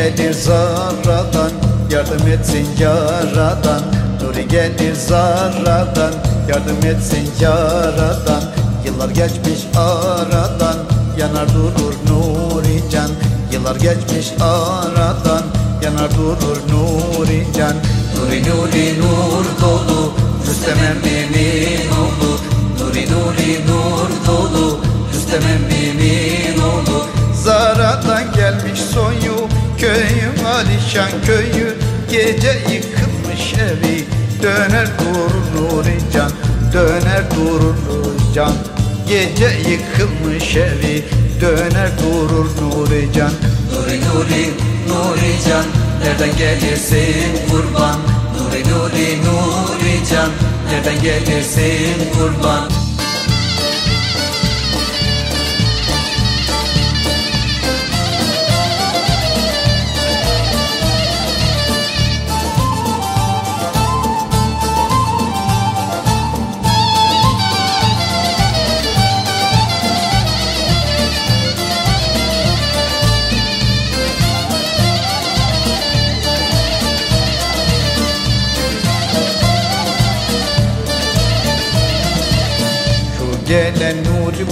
gelir zarradan Yardım etsin yaradan. Nuri gelir zarradan Yardım etsin yaradan. Yıllar geçmiş aradan Yanar durur Nuri can. Yıllar geçmiş aradan Yanar durur Nuri can. Nuri Nuri nur dolu Rüstem emmimin oğlu. Nuri Nuri nur dolu Rüstem emmimin Alişan köyü Gece yıkılmış evi Döner durur Nuri can Döner durur Nuri can Gece yıkılmış evi Döner durur Nuri can Nuri Nuri Nuri can Nereden gelirsin kurban? Nuri Nuri Nuri can Nereden gelirsin kurban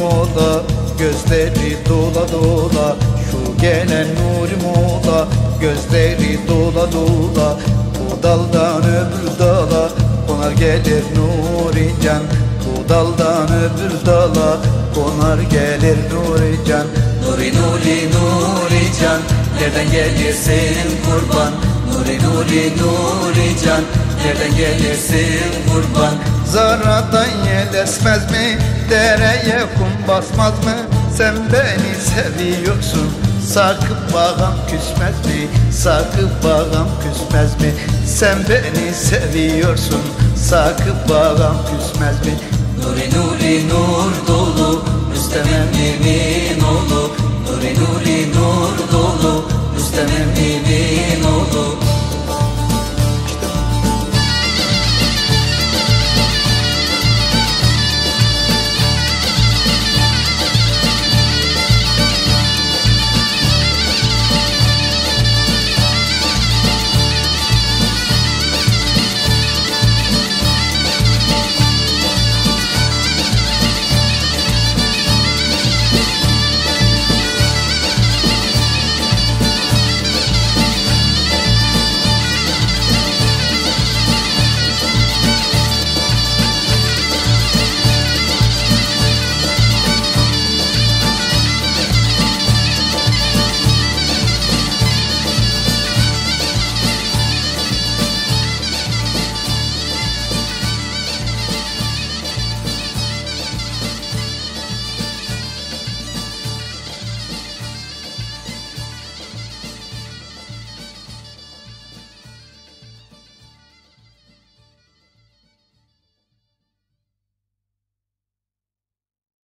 Mola Gözleri dola dola Şu gelen Nuri Mola Gözleri dola dola Bu daldan öbür dala Konar gelir Nuri Can. Bu daldan öbür dala Konar gelir Nuri Can. Nuri Nuri Nuri Can Nereden gelirsin kurban? Nuri Nuri Nuri Can Nereden gelirsin kurban Zarada yel esmez mi? Dereye kum basmaz mı? Sen beni seviyorsun Sakıp bağam küsmez mi? Sakıp bağam küsmez mi? Sen beni seviyorsun Sakıp bağam küsmez mi? Nuri nuri nur dolu Müstemem mimin oğlu Nuri nuri